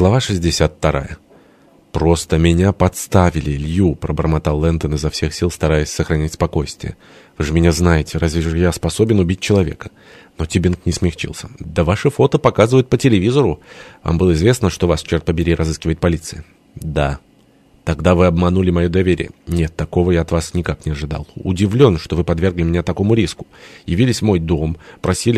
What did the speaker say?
Глава 62. «Просто меня подставили, Лью», — пробормотал Лэнтон изо всех сил, стараясь сохранять спокойствие. «Вы же меня знаете, разве же я способен убить человека?» Но Тибинг не смягчился. «Да ваши фото показывают по телевизору. Вам было известно, что вас, черт побери, разыскивает полиция?» «Да». «Тогда вы обманули мое доверие». «Нет, такого я от вас никак не ожидал. Удивлен, что вы подвергли меня такому риску. Явились в мой дом, просили